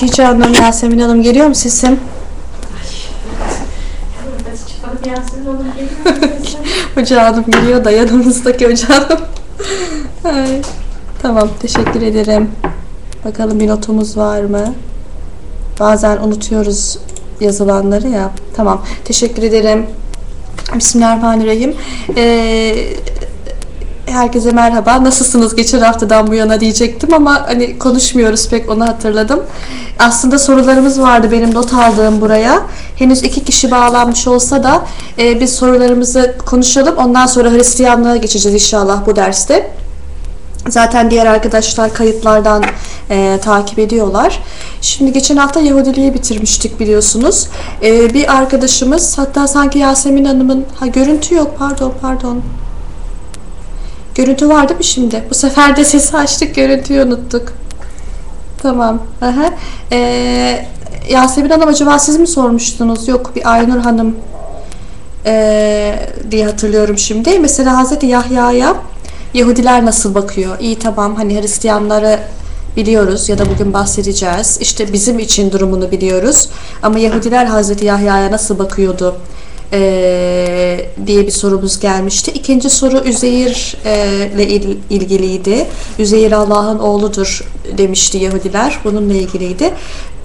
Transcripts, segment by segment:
Çok canım Yasemin Hanım geliyor mu sesim? Hoca hanım geliyor da yanımızdaki hoca hanım. Ay, tamam teşekkür ederim. Bakalım bir notumuz var mı? Bazen unutuyoruz yazılanları ya. Tamam teşekkür ederim. Bismillahirrahmanirrahim. Ee, herkese merhaba. Nasılsınız geçen haftadan bu yana diyecektim ama hani konuşmuyoruz pek onu hatırladım. Aslında sorularımız vardı benim not aldığım buraya. Henüz iki kişi bağlanmış olsa da e, biz sorularımızı konuşalım. Ondan sonra Hristiyanlığa geçeceğiz inşallah bu derste. Zaten diğer arkadaşlar kayıtlardan e, takip ediyorlar. Şimdi geçen hafta Yahudiliği bitirmiştik biliyorsunuz. E, bir arkadaşımız hatta sanki Yasemin Hanım'ın ha görüntü yok pardon pardon. Görüntü vardı mı şimdi? Bu sefer de sesi açtık görüntüyü unuttuk. Tamam. Aha. E, Yasemin Hanım acaba siz mi sormuştunuz? Yok bir Aynur Hanım e, diye hatırlıyorum şimdi. Mesela Hazreti Yahya'ya Yahudiler nasıl bakıyor? İyi tamam hani Hristiyanları biliyoruz ya da bugün bahsedeceğiz. İşte bizim için durumunu biliyoruz. Ama Yahudiler Hazreti Yahya'ya nasıl bakıyordu? Ee, diye bir sorumuz gelmişti. İkinci soru Üzeyir e, ile il- ilgiliydi. Üzeyir Allah'ın oğludur demişti Yahudiler. Bununla ilgiliydi.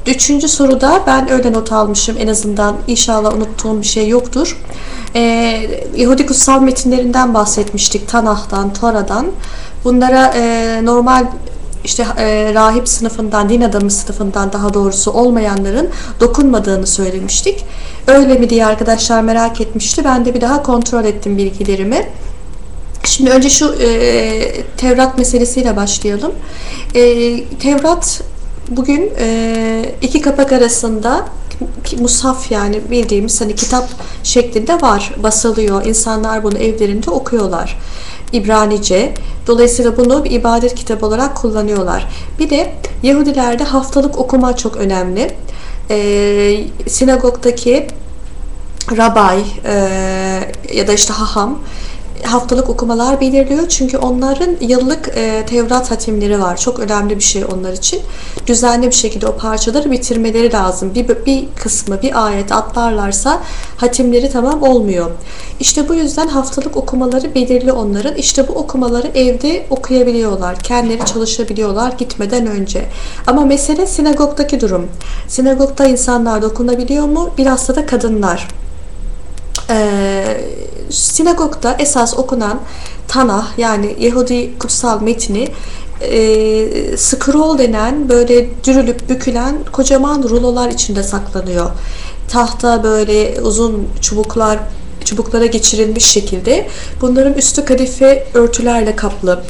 Üçüncü soruda ben öyle not almışım. En azından inşallah unuttuğum bir şey yoktur. Ee, Yahudi kutsal metinlerinden bahsetmiştik. Tanah'tan, Tora'dan. Bunlara e, normal işte e, rahip sınıfından, din adamı sınıfından daha doğrusu olmayanların dokunmadığını söylemiştik. Öyle mi diye arkadaşlar merak etmişti. Ben de bir daha kontrol ettim bilgilerimi. Şimdi önce şu e, Tevrat meselesiyle başlayalım. E, Tevrat bugün e, iki kapak arasında Musaf yani bildiğimiz hani kitap şeklinde var, basılıyor. İnsanlar bunu evlerinde okuyorlar. İbranice. Dolayısıyla bunu bir ibadet kitabı olarak kullanıyorlar. Bir de Yahudilerde haftalık okuma çok önemli. E, sinagogdaki rabay e, ya da işte haham haftalık okumalar belirliyor. Çünkü onların yıllık e, Tevrat hatimleri var. Çok önemli bir şey onlar için. Düzenli bir şekilde o parçaları bitirmeleri lazım. Bir, bir kısmı, bir ayet atlarlarsa hatimleri tamam olmuyor. İşte bu yüzden haftalık okumaları belirli onların. İşte bu okumaları evde okuyabiliyorlar. Kendileri çalışabiliyorlar gitmeden önce. Ama mesele sinagogdaki durum. Sinagogda insanlar dokunabiliyor mu? Bilhassa da kadınlar. Ee, sinagogda esas okunan Tanah yani Yahudi kutsal metni e, scroll denen böyle dürülüp bükülen kocaman rulolar içinde saklanıyor. Tahta böyle uzun çubuklar çubuklara geçirilmiş şekilde bunların üstü kadife örtülerle kaplı.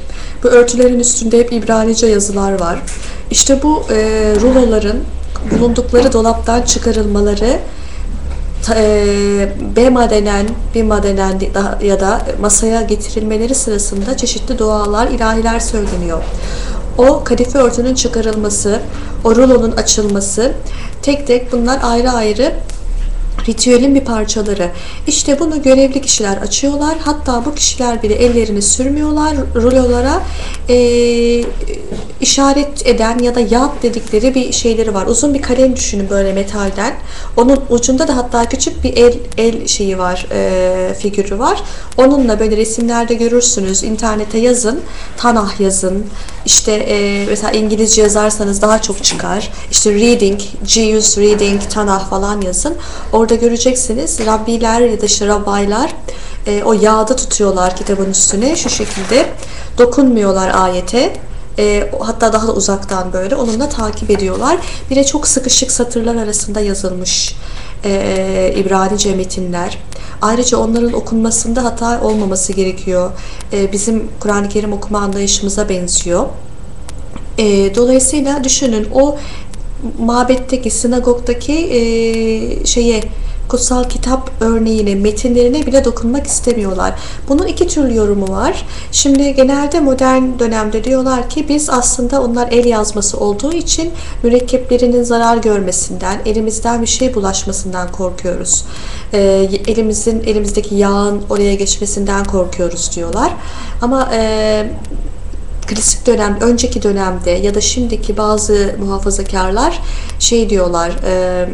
Bu örtülerin üstünde hep İbranice yazılar var. İşte bu e, ruloların bulundukları dolaptan çıkarılmaları e, bema denen, bima denen di- da- ya da masaya getirilmeleri sırasında çeşitli dualar, ilahiler söyleniyor. O kadife örtünün çıkarılması, o rulonun açılması, tek tek bunlar ayrı ayrı ritüelin bir parçaları. İşte bunu görevli kişiler açıyorlar. Hatta bu kişiler bile ellerini sürmüyorlar. Rulolara e, işaret eden ya da yağıt dedikleri bir şeyleri var. Uzun bir kalem düşünün böyle metalden. Onun ucunda da hatta küçük bir el el şeyi var, e, figürü var. Onunla böyle resimlerde görürsünüz. İnternete yazın, Tanah yazın. İşte e, mesela İngilizce yazarsanız daha çok çıkar. İşte reading, Jesus reading, Tanah falan yazın. Orada göreceksiniz Rabbiler ya da işte Rabbaylar e, o yağda tutuyorlar kitabın üstüne şu şekilde. Dokunmuyorlar ayete. E, hatta daha da uzaktan böyle onunla takip ediyorlar. Bir de çok sıkışık satırlar arasında yazılmış e, İbranice metinler. Ayrıca onların okunmasında hata olmaması gerekiyor. E, bizim Kur'an-ı Kerim okuma anlayışımıza benziyor. E, dolayısıyla düşünün o mabetteki, sinagogdaki e, şeye kutsal kitap örneğine, metinlerine bile dokunmak istemiyorlar. Bunun iki türlü yorumu var. Şimdi genelde modern dönemde diyorlar ki biz aslında onlar el yazması olduğu için mürekkeplerinin zarar görmesinden, elimizden bir şey bulaşmasından korkuyoruz. E, elimizin elimizdeki yağın oraya geçmesinden korkuyoruz diyorlar. Ama e, klasik dönem, önceki dönemde ya da şimdiki bazı muhafazakarlar şey diyorlar, e,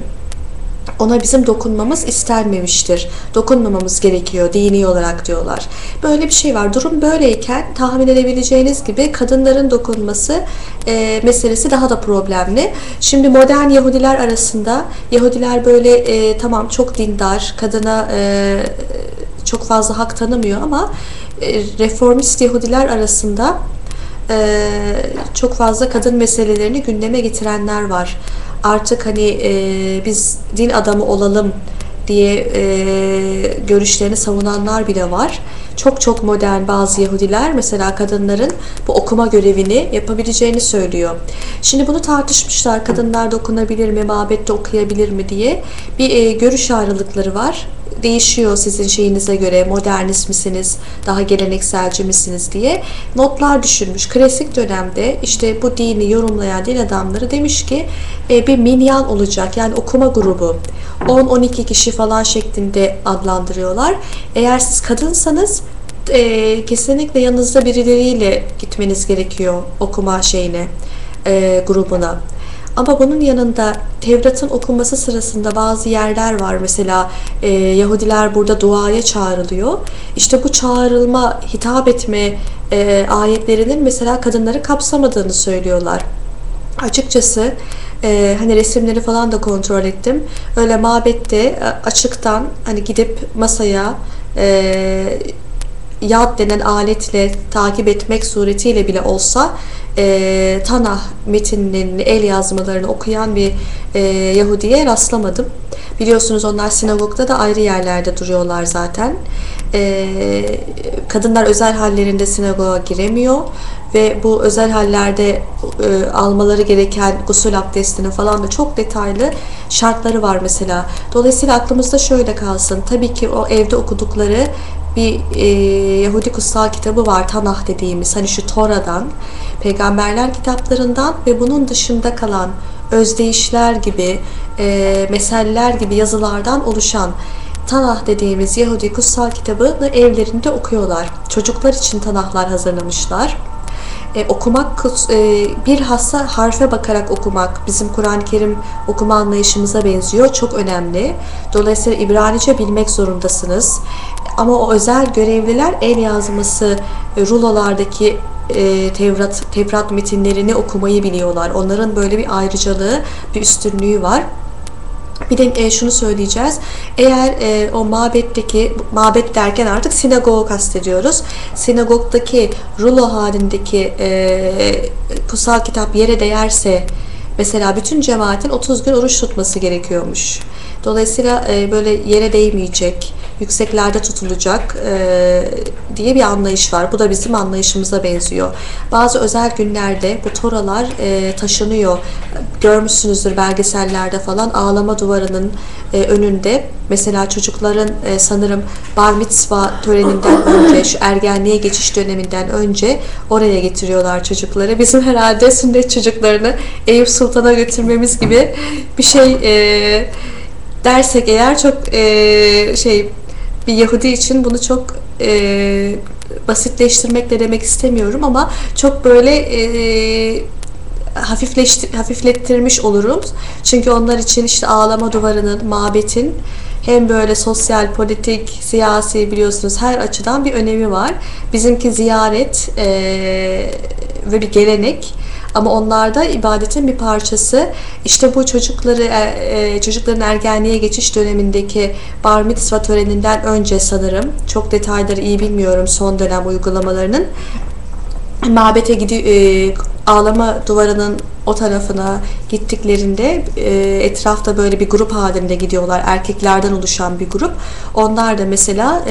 ona bizim dokunmamız istenmemiştir. Dokunmamamız gerekiyor dini olarak diyorlar. Böyle bir şey var. Durum böyleyken tahmin edebileceğiniz gibi kadınların dokunması e, meselesi daha da problemli. Şimdi modern Yahudiler arasında Yahudiler böyle e, tamam çok dindar, kadına e, çok fazla hak tanımıyor ama e, reformist Yahudiler arasında e, çok fazla kadın meselelerini gündeme getirenler var. Artık hani e, biz din adamı olalım diye e, görüşlerini savunanlar bile var. Çok çok modern bazı Yahudiler mesela kadınların bu okuma görevini yapabileceğini söylüyor. Şimdi bunu tartışmışlar. Kadınlar dokunabilir mi, mabette okuyabilir mi diye bir e, görüş ayrılıkları var değişiyor sizin şeyinize göre modernist misiniz, daha gelenekselci misiniz diye notlar düşürmüş. Klasik dönemde işte bu dini yorumlayan din adamları demiş ki e, bir minyan olacak yani okuma grubu 10-12 kişi falan şeklinde adlandırıyorlar. Eğer siz kadınsanız e, kesinlikle yanınızda birileriyle gitmeniz gerekiyor okuma şeyine, e, grubuna. Ama bunun yanında Tevrat'ın okunması sırasında bazı yerler var. Mesela e, Yahudiler burada duaya çağrılıyor. İşte bu çağrılma, hitap etme e, ayetlerinin mesela kadınları kapsamadığını söylüyorlar. Açıkçası e, hani resimleri falan da kontrol ettim. Öyle mabette e, açıktan hani gidip masaya e, yad denen aletle takip etmek suretiyle bile olsa e, Tanah metinlerini, el yazmalarını okuyan bir e, Yahudi'ye rastlamadım. Biliyorsunuz onlar sinagogda da ayrı yerlerde duruyorlar zaten. E, kadınlar özel hallerinde sinagoga giremiyor ve bu özel hallerde e, almaları gereken gusül abdestinin falan da çok detaylı şartları var mesela. Dolayısıyla aklımızda şöyle kalsın. Tabii ki o evde okudukları bir e, Yahudi kutsal kitabı var Tanah dediğimiz hani şu Tora'dan peygamberler kitaplarından ve bunun dışında kalan özdeyişler gibi e, meseller gibi yazılardan oluşan Tanah dediğimiz Yahudi kutsal kitabını evlerinde okuyorlar. Çocuklar için Tanahlar hazırlamışlar. E, okumak e, bir hassa harfe bakarak okumak bizim Kur'an-ı Kerim okuma anlayışımıza benziyor. Çok önemli. Dolayısıyla İbranice bilmek zorundasınız. Ama o özel görevliler el yazması e, rulolardaki e, Tevrat, Tevrat metinlerini okumayı biliyorlar. Onların böyle bir ayrıcalığı, bir üstünlüğü var. Bir de e, şunu söyleyeceğiz. Eğer e, o mabetteki, mabet derken artık sinagogu kastediyoruz. Sinagogdaki rulo halindeki e, kutsal kitap yere değerse mesela bütün cemaatin 30 gün oruç tutması gerekiyormuş. Dolayısıyla e, böyle yere değmeyecek, yükseklerde tutulacak e, diye bir anlayış var. Bu da bizim anlayışımıza benziyor. Bazı özel günlerde bu toralar e, taşınıyor. Görmüşsünüzdür belgesellerde falan ağlama duvarının e, önünde mesela çocukların e, sanırım bar mitzva töreninden önce şu ergenliğe geçiş döneminden önce oraya getiriyorlar çocukları. Bizim herhalde sünnet çocuklarını Eyüp Sultan'a götürmemiz gibi bir şey e, dersek eğer çok e, şey bir Yahudi için bunu çok e, basitleştirmek de demek istemiyorum ama çok böyle e, hafifleştir, hafiflettirmiş olurum. Çünkü onlar için işte ağlama duvarının, mabetin hem böyle sosyal, politik, siyasi biliyorsunuz her açıdan bir önemi var. Bizimki ziyaret e, ve bir gelenek. Ama onlarda ibadetin bir parçası. İşte bu çocukları e, e, çocukların ergenliğe geçiş dönemindeki bar mitzva töreninden önce sanırım çok detayları iyi bilmiyorum son dönem uygulamalarının mabete gidiyor e, ağlama duvarının o tarafına gittiklerinde etrafta böyle bir grup halinde gidiyorlar. Erkeklerden oluşan bir grup. Onlar da mesela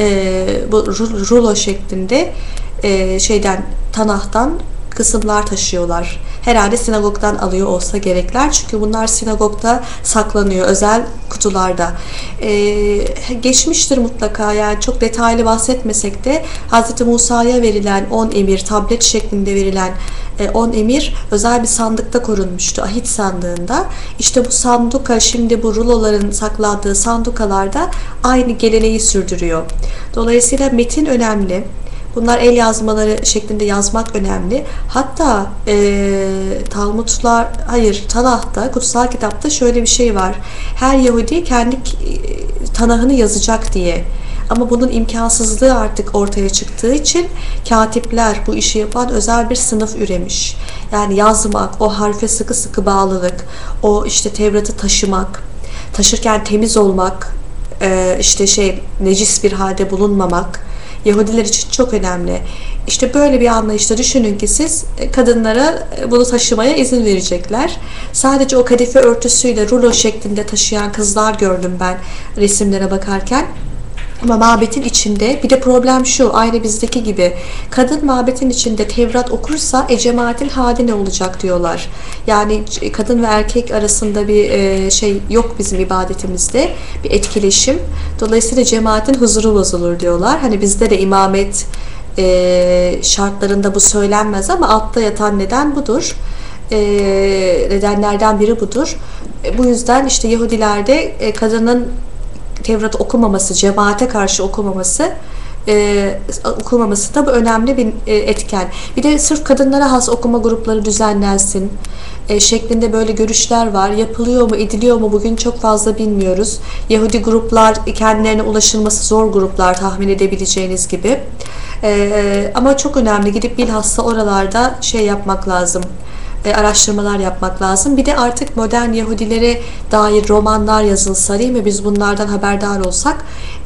bu rulo şeklinde şeyden Tanah'tan kısımlar taşıyorlar. Herhalde sinagogdan alıyor olsa gerekler. Çünkü bunlar sinagogda saklanıyor. Özel kutularda. Ee, geçmiştir mutlaka. Yani çok detaylı bahsetmesek de Hz. Musa'ya verilen 10 emir, tablet şeklinde verilen 10 e, emir özel bir sandıkta korunmuştu. Ahit sandığında. İşte bu sanduka şimdi bu ruloların saklandığı sandukalarda aynı geleneği sürdürüyor. Dolayısıyla metin önemli. Bunlar el yazmaları şeklinde yazmak önemli. Hatta e, Talmudlar, hayır Tanah'ta, kutsal kitapta şöyle bir şey var. Her Yahudi kendi e, Tanah'ını yazacak diye. Ama bunun imkansızlığı artık ortaya çıktığı için katipler bu işi yapan özel bir sınıf üremiş. Yani yazmak, o harfe sıkı sıkı bağlılık, o işte Tevrat'ı taşımak, taşırken temiz olmak, e, işte şey necis bir halde bulunmamak Yahudiler için çok önemli. İşte böyle bir anlayışta düşünün ki siz e, kadınlara e, bunu taşımaya izin verecekler. Sadece o kadife örtüsüyle rulo şeklinde taşıyan kızlar gördüm ben resimlere bakarken. Ama mabetin içinde bir de problem şu aynı bizdeki gibi kadın mabetin içinde Tevrat okursa ecemaatil hadi ne olacak diyorlar. Yani kadın ve erkek arasında bir e, şey yok bizim ibadetimizde bir etkileşim. Dolayısıyla cemaatin huzuru bozulur diyorlar. Hani bizde de imamet e, şartlarında bu söylenmez ama altta yatan neden budur. E, nedenlerden biri budur. Bu yüzden işte Yahudilerde kadının Tevrat okumaması, cemaate karşı okumaması e, okumaması da bu önemli bir e, etken. Bir de sırf kadınlara has okuma grupları düzenlensin e, şeklinde böyle görüşler var. Yapılıyor mu, ediliyor mu bugün çok fazla bilmiyoruz. Yahudi gruplar kendilerine ulaşılması zor gruplar tahmin edebileceğiniz gibi. E, ama çok önemli gidip bilhassa oralarda şey yapmak lazım e, araştırmalar yapmak lazım. Bir de artık modern Yahudilere dair romanlar yazılsa değil mi? Biz bunlardan haberdar olsak.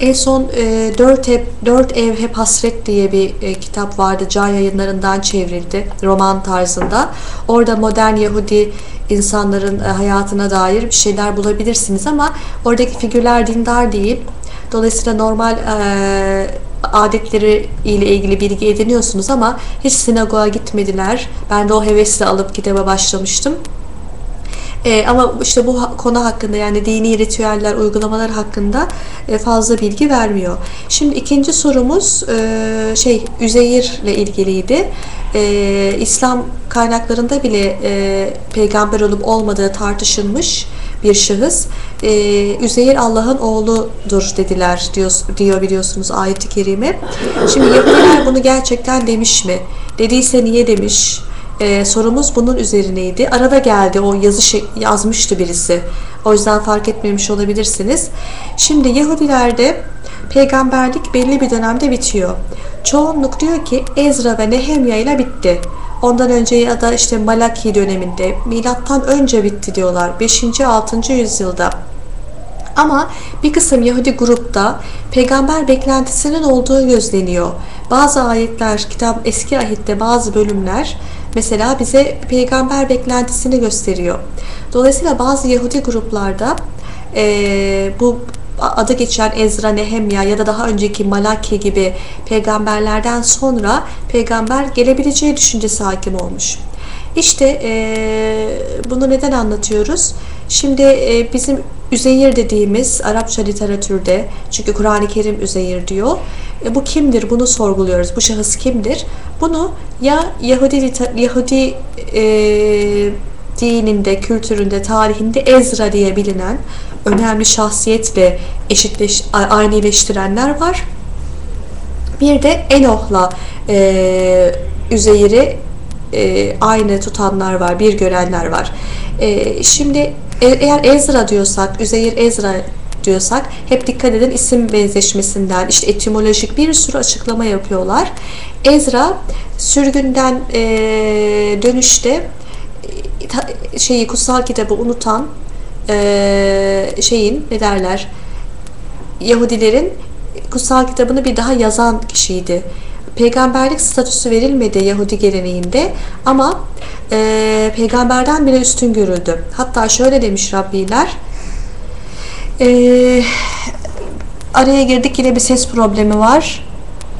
En son e, Dört, ev, Dört Ev Hep Hasret diye bir e, kitap vardı. Can yayınlarından çevrildi. Roman tarzında. Orada modern Yahudi insanların e, hayatına dair bir şeyler bulabilirsiniz ama oradaki figürler dindar değil. Dolayısıyla normal e, adetleri ile ilgili bilgi ediniyorsunuz ama hiç sinagoga gitmediler. Ben de o hevesle alıp kitaba başlamıştım. E, ama işte bu konu hakkında yani dini ritüeller, uygulamalar hakkında e, fazla bilgi vermiyor. Şimdi ikinci sorumuz e, şey Üzeyir ile ilgiliydi. E, İslam kaynaklarında bile e, peygamber olup olmadığı tartışılmış bir şahıs. E, Üzeyir Allah'ın oğludur dediler diyor, diyor biliyorsunuz ayet-i kerime. Şimdi Yahudiler bunu gerçekten demiş mi? Dediyse niye demiş? Ee, sorumuz bunun üzerineydi. Arada geldi o yazı şey, yazmıştı birisi. O yüzden fark etmemiş olabilirsiniz. Şimdi Yahudilerde peygamberlik belli bir dönemde bitiyor. Çoğunluk diyor ki Ezra ve Nehemya ile bitti. Ondan önce ya da işte Malaki döneminde milattan önce bitti diyorlar. 5. 6. yüzyılda. Ama bir kısım Yahudi grupta peygamber beklentisinin olduğu gözleniyor. Bazı ayetler, kitap eski ahitte bazı bölümler mesela bize peygamber beklentisini gösteriyor. Dolayısıyla bazı Yahudi gruplarda e, bu adı geçen Ezra, Nehemya ya da daha önceki Malaki gibi peygamberlerden sonra peygamber gelebileceği düşüncesi hakim olmuş. İşte e, bunu neden anlatıyoruz? Şimdi e, bizim Üzeyir dediğimiz Arapça literatürde, çünkü Kur'an-ı Kerim Üzeyir diyor. E, bu kimdir? Bunu sorguluyoruz. Bu şahıs kimdir? Bunu ya Yahudi Yahudi e, dininde, kültüründe, tarihinde Ezra diye bilinen önemli şahsiyetle eşitleş, aynıleştirenler var. Bir de Enoh'la e, Üzeyir'i e, aynı tutanlar var, bir görenler var. E, şimdi e, eğer Ezra diyorsak, Üzeyir Ezra diyorsak hep dikkat edin isim benzeşmesinden işte etimolojik bir sürü açıklama yapıyorlar. Ezra sürgünden e, dönüşte şeyi kutsal kitabı unutan e, şeyin ne derler Yahudilerin kutsal kitabını bir daha yazan kişiydi. Peygamberlik statüsü verilmedi Yahudi geleneğinde ama e, peygamberden bile üstün görüldü. Hatta şöyle demiş Rabbiler e, araya girdik yine bir ses problemi var.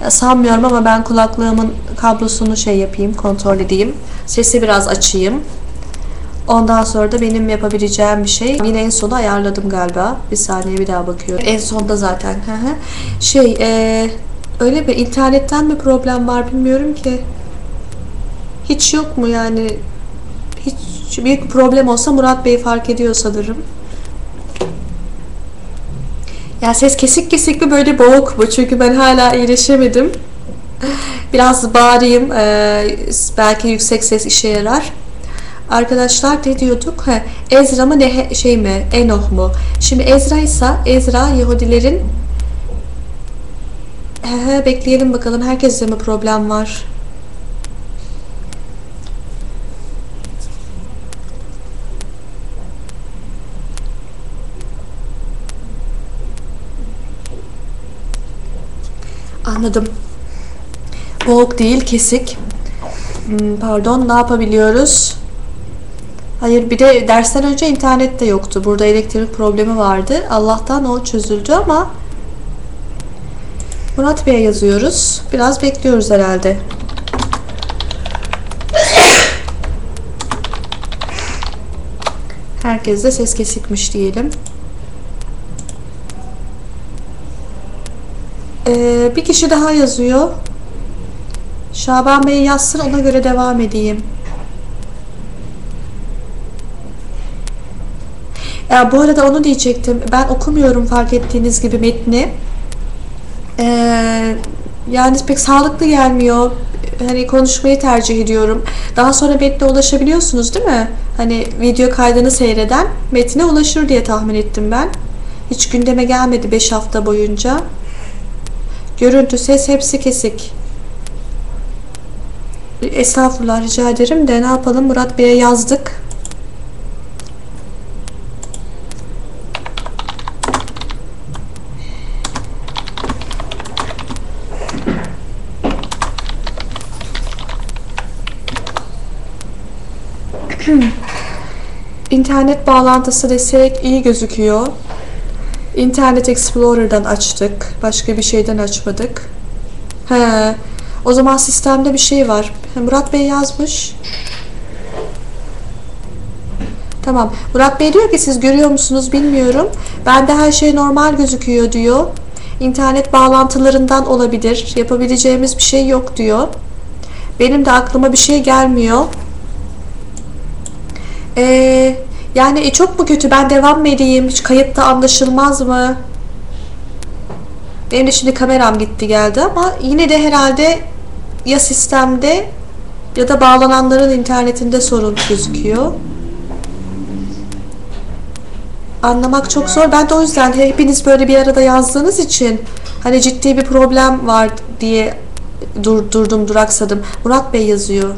Sanmıyorum ama ben kulaklığımın kablosunu şey yapayım, kontrol edeyim. Sesi biraz açayım. Ondan sonra da benim yapabileceğim bir şey. Yine en sona ayarladım galiba. Bir saniye bir daha bakıyorum. En sonda zaten. şey e, öyle bir internetten mi problem var bilmiyorum ki. Hiç yok mu yani? Hiç büyük problem olsa Murat Bey fark ediyor sanırım. Ya ses kesik kesik mi böyle boğuk mu? Çünkü ben hala iyileşemedim. Biraz bağırayım. Ee, belki yüksek ses işe yarar. Arkadaşlar ne diyorduk? He, Ezra mı ne şey mi? Enoh mu? Şimdi Ezra ise Ezra Yahudilerin he, he, bekleyelim bakalım herkeste mi problem var? Anladım. Boğuk değil, kesik. Hmm, Pardon, ne yapabiliyoruz? Hayır, bir de dersten önce internet de yoktu. Burada elektrik problemi vardı. Allah'tan o çözüldü ama Murat Bey'e yazıyoruz. Biraz bekliyoruz herhalde. Herkes de ses kesikmiş diyelim. Ee, bir kişi daha yazıyor. Şaban Bey yazsın ona göre devam edeyim. Ya bu arada onu diyecektim. Ben okumuyorum fark ettiğiniz gibi metni. Ee, yani pek sağlıklı gelmiyor. Hani konuşmayı tercih ediyorum. Daha sonra metne ulaşabiliyorsunuz değil mi? Hani video kaydını seyreden metne ulaşır diye tahmin ettim ben. Hiç gündeme gelmedi 5 hafta boyunca. Görüntü, ses hepsi kesik. Estağfurullah rica ederim de ne yapalım Murat Bey'e yazdık. İnternet bağlantısı desek iyi gözüküyor. Internet Explorer'dan açtık. Başka bir şeyden açmadık. He. O zaman sistemde bir şey var. Murat Bey yazmış. Tamam. Murat Bey diyor ki siz görüyor musunuz bilmiyorum. Bende her şey normal gözüküyor diyor. İnternet bağlantılarından olabilir. Yapabileceğimiz bir şey yok diyor. Benim de aklıma bir şey gelmiyor. Ee, yani e, çok mu kötü? Ben devam mı edeyim? Hiç kayıtta anlaşılmaz mı? Benim de şimdi kameram gitti geldi ama yine de herhalde ya sistemde ya da bağlananların internetinde sorun gözüküyor. Anlamak çok zor. Ben de o yüzden hepiniz böyle bir arada yazdığınız için hani ciddi bir problem var diye dur, durdum duraksadım. Murat Bey yazıyor.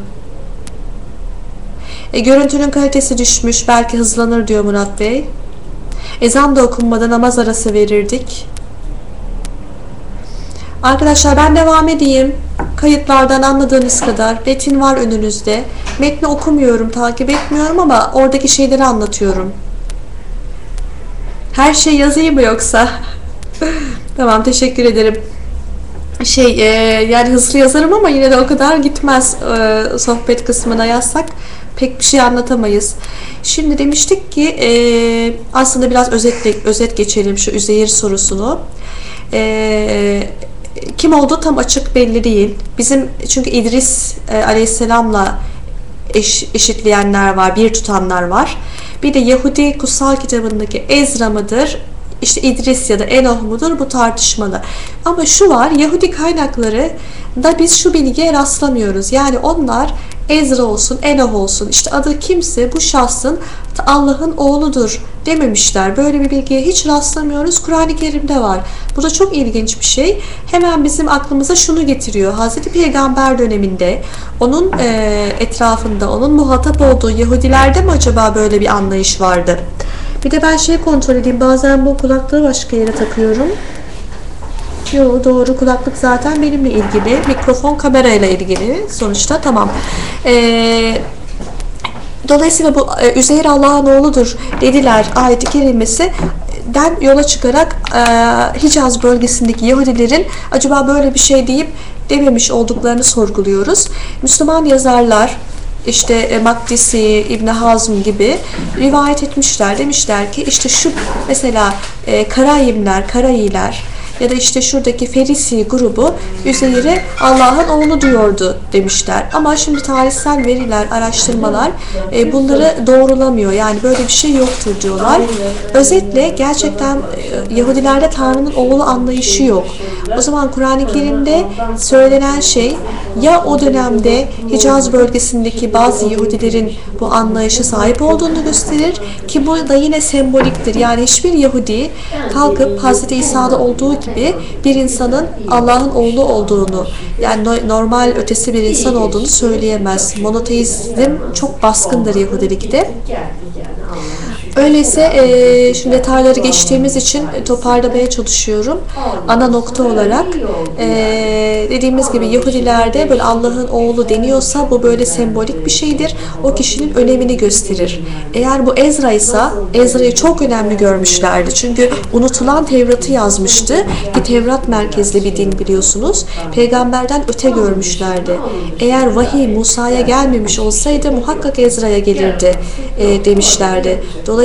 E, görüntünün kalitesi düşmüş. Belki hızlanır diyor Murat Bey. Ezan da okunmadan namaz arası verirdik. Arkadaşlar ben devam edeyim. Kayıtlardan anladığınız kadar. Metin var önünüzde. Metni okumuyorum, takip etmiyorum ama oradaki şeyleri anlatıyorum. Her şey yazayım mı yoksa? tamam teşekkür ederim. Şey e, yani hızlı yazarım ama yine de o kadar gitmez e, sohbet kısmına yazsak pek bir şey anlatamayız. Şimdi demiştik ki e, aslında biraz özetle, özet geçelim şu Üzeyir sorusunu. E, kim olduğu tam açık belli değil. Bizim çünkü İdris e, Aleyhisselam'la eş, eşitleyenler var, bir tutanlar var. Bir de Yahudi kutsal kitabındaki Ezra mıdır? İşte İdris ya da Enoh mudur bu tartışmalı. Ama şu var Yahudi kaynakları da biz şu bilgiye rastlamıyoruz. Yani onlar Ezra olsun, Enoh olsun işte adı kimse bu şahsın Allah'ın oğludur dememişler. Böyle bir bilgiye hiç rastlamıyoruz. Kur'an-ı Kerim'de var. Bu da çok ilginç bir şey. Hemen bizim aklımıza şunu getiriyor. Hazreti Peygamber döneminde onun e, etrafında, onun muhatap olduğu Yahudilerde mi acaba böyle bir anlayış vardı? Bir de ben şey kontrol edeyim. Bazen bu kulaklığı başka yere takıyorum. Yo doğru kulaklık zaten benimle ilgili. Mikrofon kamerayla ilgili. Sonuçta tamam. Ee, dolayısıyla bu e, Üzeyir Allah'ın oğludur dediler ayeti kerimesi den yola çıkarak e, Hicaz bölgesindeki Yahudilerin acaba böyle bir şey deyip dememiş olduklarını sorguluyoruz. Müslüman yazarlar işte e, Makdisi, İbn Hazm gibi rivayet etmişler. Demişler ki işte şu mesela e, Karayimler, Karayiler ya da işte şuradaki Ferisi grubu Üzeyr'e Allah'ın oğlu diyordu demişler. Ama şimdi tarihsel veriler, araştırmalar e, bunları doğrulamıyor. Yani böyle bir şey yoktur diyorlar. Özetle gerçekten e, Yahudilerde Tanrı'nın oğlu anlayışı yok. O zaman Kur'an-ı Kerim'de söylenen şey ya o dönemde Hicaz bölgesindeki bazı Yahudilerin bu anlayışa sahip olduğunu gösterir ki bu da yine semboliktir. Yani hiçbir Yahudi kalkıp Hz. İsa'da olduğu gibi bir insanın Allah'ın oğlu olduğunu yani no- normal ötesi bir insan olduğunu söyleyemez. Monoteizm çok baskındır Yahudilikte. Öyleyse e, şimdi detayları geçtiğimiz için toparlamaya çalışıyorum. Ana nokta olarak e, dediğimiz gibi Yahudilerde böyle Allah'ın oğlu deniyorsa bu böyle sembolik bir şeydir. O kişinin önemini gösterir. Eğer bu Ezra ise Ezra'yı çok önemli görmüşlerdi. Çünkü unutulan Tevrat'ı yazmıştı ki Tevrat merkezli bir din biliyorsunuz. Peygamberden öte görmüşlerdi. Eğer vahiy Musa'ya gelmemiş olsaydı muhakkak Ezra'ya gelirdi e, demişlerdi. Dolayısıyla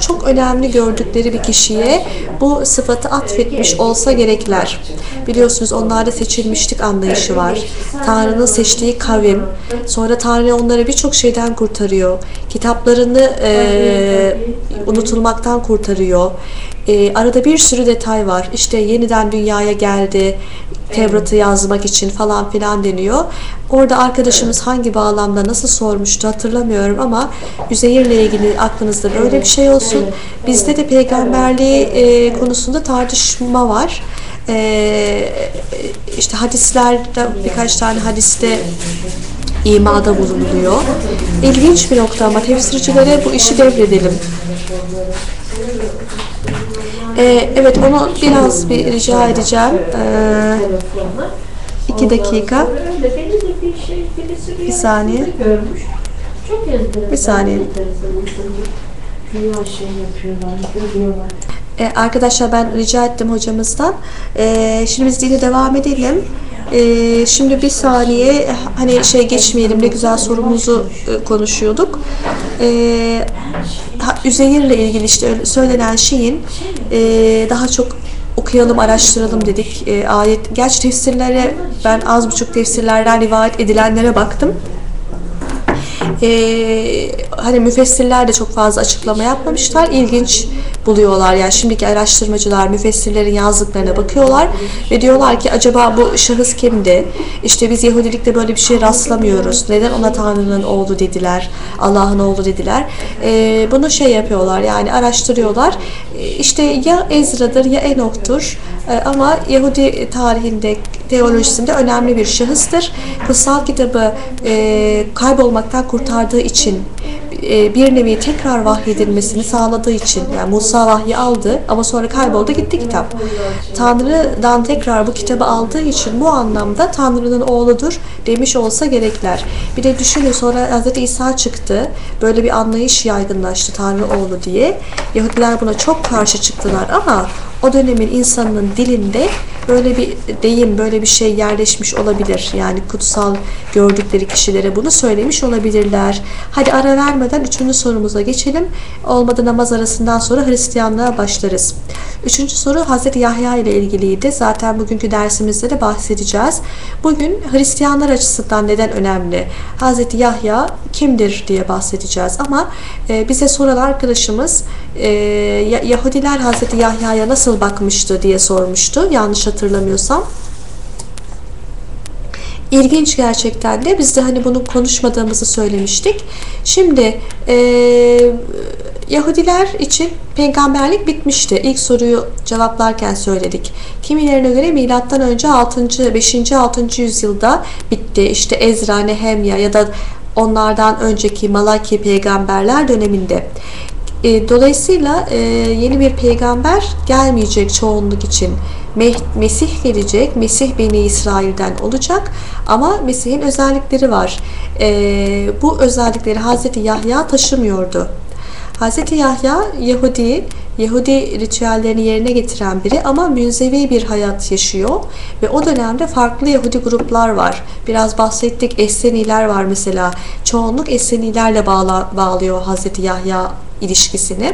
çok önemli gördükleri bir kişiye bu sıfatı atfetmiş olsa gerekler. Biliyorsunuz onlarda seçilmişlik anlayışı var. Tanrı'nın seçtiği kavim. Sonra Tanrı onları birçok şeyden kurtarıyor. Kitaplarını e, unutulmaktan kurtarıyor. E, arada bir sürü detay var. İşte yeniden dünyaya geldi. Tevrat'ı yazmak için falan filan deniyor. Orada arkadaşımız hangi bağlamda nasıl sormuştu hatırlamıyorum ama Üzeyir'le ilgili aklınızda böyle bir şey olsun. Bizde de peygamberliği e, konusunda tartışma var. E, işte hadislerde birkaç tane hadiste imada bulunuluyor. İlginç bir nokta ama tefsircilere bu işi devredelim. Ee, evet onu biraz bir rica edeceğim. Ee, iki dakika. Bir saniye. Bir saniye. Ee, arkadaşlar ben rica ettim hocamızdan. Ee, şimdi biz yine devam edelim. Ee, şimdi bir saniye hani şey geçmeyelim ne güzel sorumuzu e, konuşuyorduk. Ee, Üzeyir'le ilgili işte öyle söylenen şeyin e, daha çok okuyalım, araştıralım dedik. E, ayet, gerçi tefsirlere ben az buçuk tefsirlerden rivayet edilenlere baktım. Ee, hani müfessirler de çok fazla açıklama yapmamışlar. İlginç buluyorlar. Yani şimdiki araştırmacılar müfessirlerin yazdıklarına bakıyorlar ve diyorlar ki acaba bu şahıs kimdi? İşte biz Yahudilikte böyle bir şey rastlamıyoruz. Neden ona Tanrı'nın oğlu dediler? Allah'ın oğlu dediler. Ee, bunu şey yapıyorlar yani araştırıyorlar. Ee, işte ya Ezra'dır ya Enok'tur. Ee, ama Yahudi tarihinde teolojisinde önemli bir şahıstır. Kutsal kitabı e, kaybolmaktan kurtardığı için e, bir nevi tekrar vahyedilmesini sağladığı için yani Musa vahyi aldı ama sonra kayboldu gitti kitap. Tanrı'dan tekrar bu kitabı aldığı için bu anlamda Tanrı'nın oğludur demiş olsa gerekler. Bir de düşünün sonra Hz. İsa çıktı. Böyle bir anlayış yaygınlaştı Tanrı oğlu diye. Yahudiler buna çok karşı çıktılar ama o dönemin insanının dilinde böyle bir deyim, böyle bir şey yerleşmiş olabilir. Yani kutsal gördükleri kişilere bunu söylemiş olabilirler. Hadi ara vermeden üçüncü sorumuza geçelim. Olmadı namaz arasından sonra Hristiyanlığa başlarız. Üçüncü soru Hz. Yahya ile ilgiliydi. Zaten bugünkü dersimizde de bahsedeceğiz. Bugün Hristiyanlar açısından neden önemli? Hz. Yahya kimdir diye bahsedeceğiz. Ama e, bize soran arkadaşımız e, Yahudiler Hz. Yahya'ya nasıl bakmıştı diye sormuştu. Yanlış hatırlamıyorsam. İlginç gerçekten de biz de hani bunu konuşmadığımızı söylemiştik. Şimdi e, Yahudiler için peygamberlik bitmişti. İlk soruyu cevaplarken söyledik. Kimilerine göre milattan önce 6. 5. 6. yüzyılda bitti. İşte Ezra, Nehemya ya da onlardan önceki Malaki peygamberler döneminde. E, dolayısıyla e, yeni bir peygamber gelmeyecek çoğunluk için. Mesih gelecek. Mesih Beni İsrail'den olacak. Ama Mesih'in özellikleri var. E, bu özellikleri Hazreti Yahya taşımıyordu. Hazreti Yahya Yahudi, Yahudi ritüellerini yerine getiren biri ama münzevi bir hayat yaşıyor ve o dönemde farklı Yahudi gruplar var. Biraz bahsettik Esseniler var mesela. Çoğunluk Essenilerle bağla, bağlıyor Hazreti Yahya ilişkisini.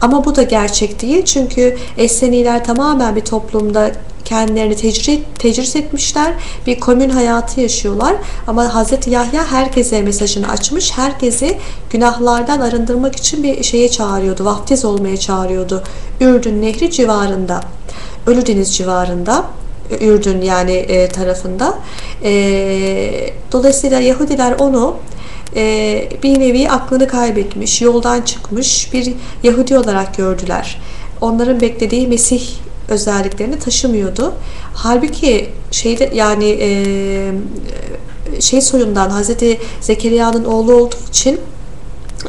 Ama bu da gerçek değil çünkü Esseniler tamamen bir toplumda kendilerini tecrit, tecrit etmişler. Bir komün hayatı yaşıyorlar. Ama Hz. Yahya herkese mesajını açmış. Herkesi günahlardan arındırmak için bir şeye çağırıyordu. Vaftiz olmaya çağırıyordu. Ürdün Nehri civarında. Ölüdeniz civarında. Ürdün yani e, tarafında. E, dolayısıyla Yahudiler onu e, bir nevi aklını kaybetmiş, yoldan çıkmış bir Yahudi olarak gördüler. Onların beklediği Mesih özelliklerini taşımıyordu. Halbuki şeyde yani e, şey soyundan Hazreti Zekeriya'nın oğlu olduğu için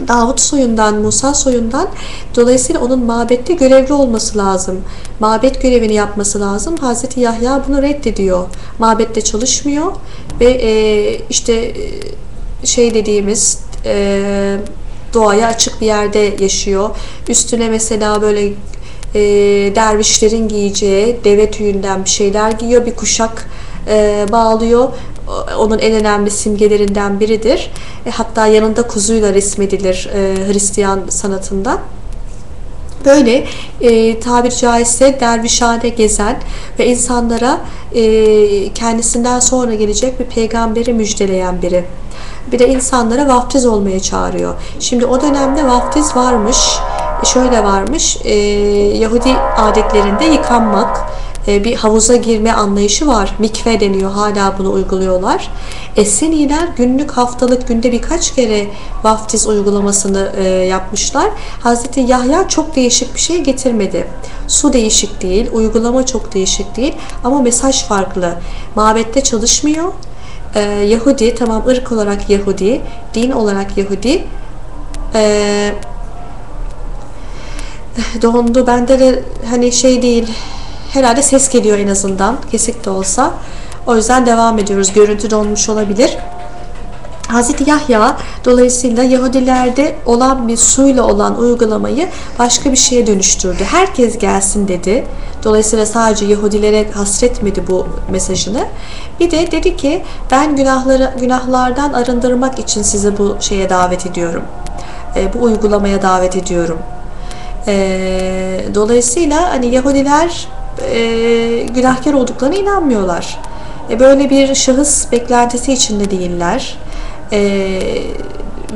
Davut soyundan, Musa soyundan dolayısıyla onun mabette görevli olması lazım. Mabet görevini yapması lazım. Hazreti Yahya bunu reddediyor. Mabette çalışmıyor ve e, işte e, şey dediğimiz e, doğaya açık bir yerde yaşıyor. Üstüne mesela böyle e, dervişlerin giyeceği deve tüyünden bir şeyler giyiyor. Bir kuşak e, bağlıyor. Onun en önemli simgelerinden biridir. E, hatta yanında kuzuyla resmedilir e, Hristiyan sanatında. Böyle e, tabiri caizse dervişhane gezen ve insanlara e, kendisinden sonra gelecek bir peygamberi müjdeleyen biri. Bir de insanlara vaftiz olmaya çağırıyor. Şimdi o dönemde vaftiz varmış. Şöyle varmış. E, Yahudi adetlerinde yıkanmak, e, bir havuza girme anlayışı var. Mikve deniyor. Hala bunu uyguluyorlar. Esseniler günlük, haftalık, günde birkaç kere vaftiz uygulamasını e, yapmışlar. Hazreti Yahya çok değişik bir şey getirmedi. Su değişik değil, uygulama çok değişik değil ama mesaj farklı. Mabette çalışmıyor. E, Yahudi, tamam ırk olarak Yahudi, din olarak Yahudi. Eee dondu. Bende de hani şey değil herhalde ses geliyor en azından kesik de olsa. O yüzden devam ediyoruz. Görüntü donmuş olabilir. Hazreti Yahya dolayısıyla Yahudilerde olan bir suyla olan uygulamayı başka bir şeye dönüştürdü. Herkes gelsin dedi. Dolayısıyla sadece Yahudilere hasretmedi bu mesajını. Bir de dedi ki ben günahları günahlardan arındırmak için sizi bu şeye davet ediyorum. E, bu uygulamaya davet ediyorum. E, dolayısıyla hani Yahudiler e, günahkar olduklarına inanmıyorlar. E, böyle bir şahıs beklentisi içinde değiller. E,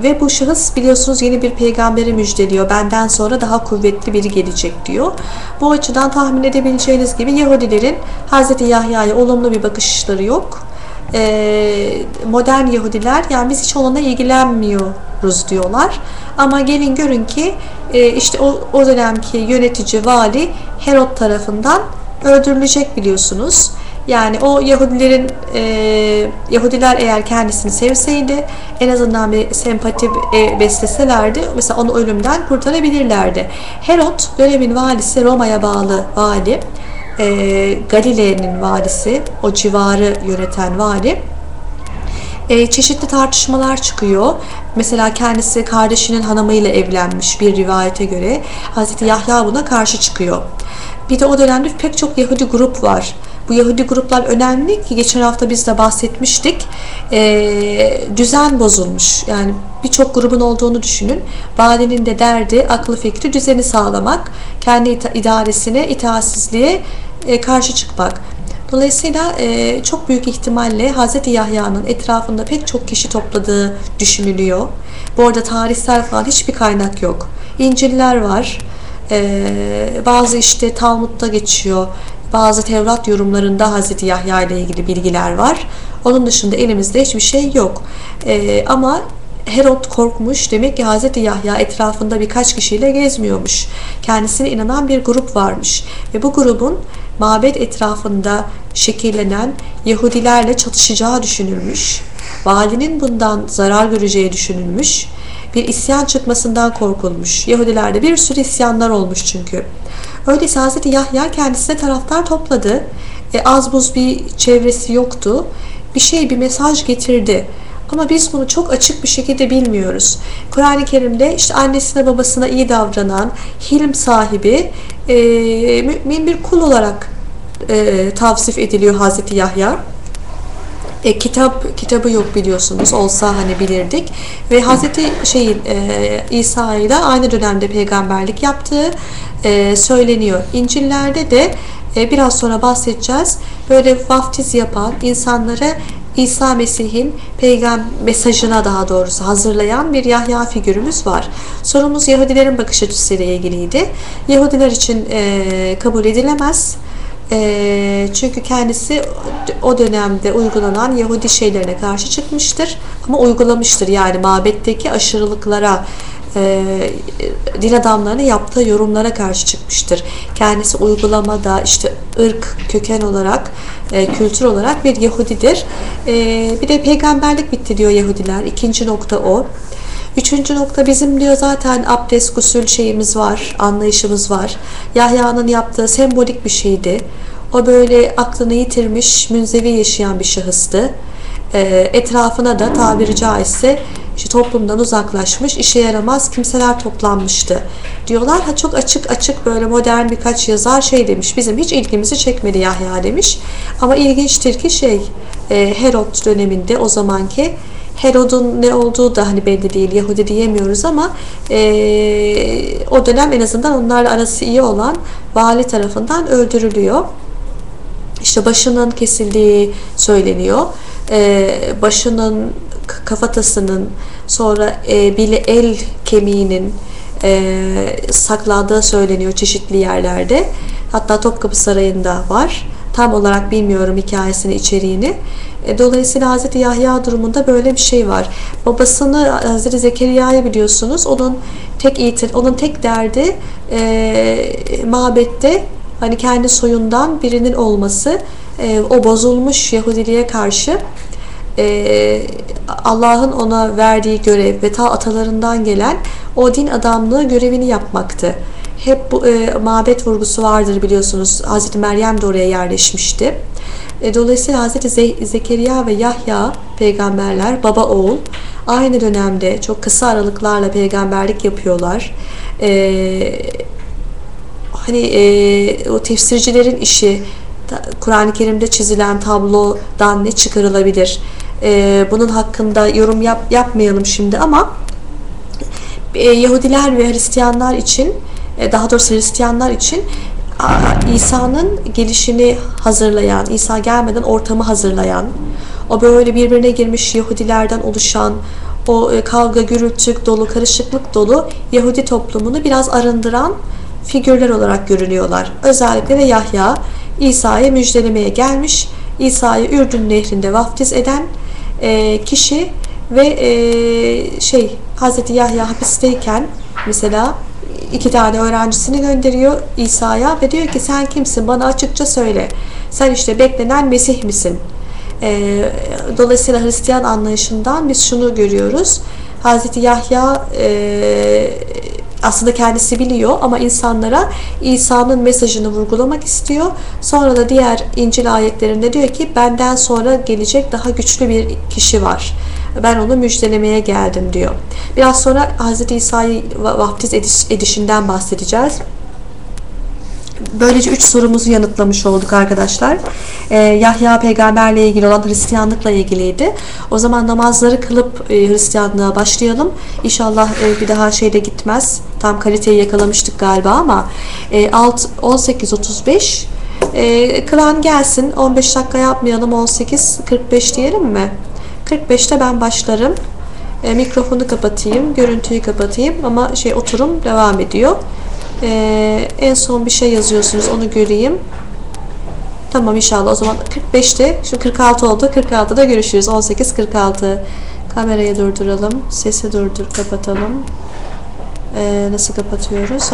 ve bu şahıs biliyorsunuz yeni bir peygamberi müjdeliyor. Benden sonra daha kuvvetli biri gelecek diyor. Bu açıdan tahmin edebileceğiniz gibi Yahudilerin Hz. Yahya'ya olumlu bir bakışları yok. E, modern Yahudiler yani biz hiç onunla ilgilenmiyoruz diyorlar. Ama gelin görün ki e, işte o, o dönemki yönetici vali Herod tarafından öldürülecek biliyorsunuz. Yani o Yahudilerin e, Yahudiler eğer kendisini sevseydi en azından bir sempati e, besleselerdi mesela onu ölümden kurtarabilirlerdi. Herod dönemin valisi Roma'ya bağlı vali e, Galile'nin valisi o civarı yöneten vali e, çeşitli tartışmalar çıkıyor. Mesela kendisi kardeşinin hanımıyla evlenmiş bir rivayete göre Hazreti Yahya buna karşı çıkıyor. Bir de o dönemde pek çok Yahudi grup var. Bu Yahudi gruplar önemli ki geçen hafta biz de bahsetmiştik. E, düzen bozulmuş. Yani birçok grubun olduğunu düşünün. Valinin de derdi, aklı fikri düzeni sağlamak, kendi idaresine, itaatsizliğe karşı çıkmak. Dolayısıyla e, çok büyük ihtimalle Hz. Yahya'nın etrafında pek çok kişi topladığı düşünülüyor. Bu arada tarihsel falan hiçbir kaynak yok. İnciller var. E, bazı işte Talmud'da geçiyor. Bazı Tevrat yorumlarında Hz. Yahya ile ilgili bilgiler var. Onun dışında elimizde hiçbir şey yok. E, ama Herod korkmuş. Demek ki Hz. Yahya etrafında birkaç kişiyle gezmiyormuş. Kendisine inanan bir grup varmış. Ve bu grubun mabet etrafında şekillenen Yahudilerle çatışacağı düşünülmüş. Valinin bundan zarar göreceği düşünülmüş. Bir isyan çıkmasından korkulmuş. Yahudilerde bir sürü isyanlar olmuş çünkü. Öyleyse Hz. Yahya kendisine taraftar topladı. E, az buz bir çevresi yoktu. Bir şey, bir mesaj getirdi. Ama biz bunu çok açık bir şekilde bilmiyoruz. Kur'an-ı Kerim'de işte annesine babasına iyi davranan, hilm sahibi, e, mümin bir kul olarak e, tavsif ediliyor Hazreti Yahya. E, kitap kitabı yok biliyorsunuz. Olsa hani bilirdik. Ve Hazreti şeyin e, İsa ile aynı dönemde peygamberlik yaptığı e, söyleniyor. İncil'lerde de e, biraz sonra bahsedeceğiz. Böyle vaftiz yapan insanlara İsa Mesih'in peygamber mesajına daha doğrusu hazırlayan bir Yahya figürümüz var. Sorumuz Yahudilerin bakış açısıyla ilgiliydi. Yahudiler için e, kabul edilemez. E, çünkü kendisi o dönemde uygulanan Yahudi şeylerine karşı çıkmıştır. Ama uygulamıştır yani mabetteki aşırılıklara, e, din adamlarının yaptığı yorumlara karşı çıkmıştır. Kendisi uygulamada işte ırk, köken olarak, e, kültür olarak bir Yahudidir. E, bir de peygamberlik bitti diyor Yahudiler. İkinci nokta o. Üçüncü nokta bizim diyor zaten abdest, gusül şeyimiz var, anlayışımız var. Yahya'nın yaptığı sembolik bir şeydi. O böyle aklını yitirmiş, münzevi yaşayan bir şahıstı. E, etrafına da tabiri caizse işte toplumdan uzaklaşmış, işe yaramaz kimseler toplanmıştı. Diyorlar ha çok açık açık böyle modern birkaç yazar şey demiş. Bizim hiç ilgimizi çekmedi Yahya demiş. Ama ilginçtir ki şey e, Herod döneminde o zamanki Herod'un ne olduğu da hani belli değil. Yahudi diyemiyoruz ama e, o dönem en azından onlarla arası iyi olan vali tarafından öldürülüyor. İşte başının kesildiği söyleniyor. E, başının kafatasının sonra e, bile el kemiğinin e, saklandığı söyleniyor çeşitli yerlerde. Hatta Topkapı Sarayı'nda var. Tam olarak bilmiyorum hikayesini, içeriğini. E, dolayısıyla Hazreti Yahya durumunda böyle bir şey var. Babasını Hazreti Zekeriya'yı biliyorsunuz. Onun tek itir, onun tek derdi e, mabette hani kendi soyundan birinin olması. E, o bozulmuş Yahudiliğe karşı e, Allah'ın ona verdiği görev ve ta atalarından gelen o din adamlığı görevini yapmaktı. Hep bu e, mabet vurgusu vardır biliyorsunuz. Hazreti Meryem de oraya yerleşmişti. E, dolayısıyla Hazreti Ze- Zekeriya ve Yahya peygamberler baba oğul aynı dönemde çok kısa aralıklarla peygamberlik yapıyorlar. E, hani e, o tefsircilerin işi Kur'an-ı Kerim'de çizilen tablodan ne çıkarılabilir? E, bunun hakkında yorum yap, yapmayalım şimdi ama e, Yahudiler ve Hristiyanlar için e, daha doğrusu Hristiyanlar için İsa'nın gelişini hazırlayan, İsa gelmeden ortamı hazırlayan, o böyle birbirine girmiş Yahudilerden oluşan, o e, kavga, gürültü dolu, karışıklık dolu Yahudi toplumunu biraz arındıran figürler olarak görünüyorlar. Özellikle de Yahya İsa'yı müjdelemeye gelmiş, İsa'yı Ürdün nehrinde vaftiz eden e, kişi ve e, şey Hazreti Yahya hapisteyken mesela iki tane öğrencisini gönderiyor İsa'ya ve diyor ki sen kimsin bana açıkça söyle. Sen işte beklenen Mesih misin? E, dolayısıyla Hristiyan anlayışından biz şunu görüyoruz. Hazreti Yahya e, aslında kendisi biliyor ama insanlara İsa'nın mesajını vurgulamak istiyor. Sonra da diğer İncil ayetlerinde diyor ki benden sonra gelecek daha güçlü bir kişi var. Ben onu müjdelemeye geldim diyor. Biraz sonra Hz. İsa'yı vaftiz ediş, edişinden bahsedeceğiz. Böylece üç sorumuzu yanıtlamış olduk arkadaşlar. Ee, Yahya peygamberle ilgili olan Hristiyanlıkla ilgiliydi. O zaman namazları kılıp e, Hristiyanlığa başlayalım. İnşallah e, bir daha şeyde gitmez. Tam kaliteyi yakalamıştık galiba ama e, 18.35 e, kılan gelsin. 15 dakika yapmayalım. 18.45 diyelim mi? 45'te ben başlarım. E, mikrofonu kapatayım, görüntüyü kapatayım ama şey oturum devam ediyor. Ee, en son bir şey yazıyorsunuz onu göreyim. Tamam inşallah. O zaman 45'te şu 46 oldu. 46'da görüşürüz. 18.46 kamerayı durduralım sesi durdur kapatalım. Ee, nasıl kapatıyoruz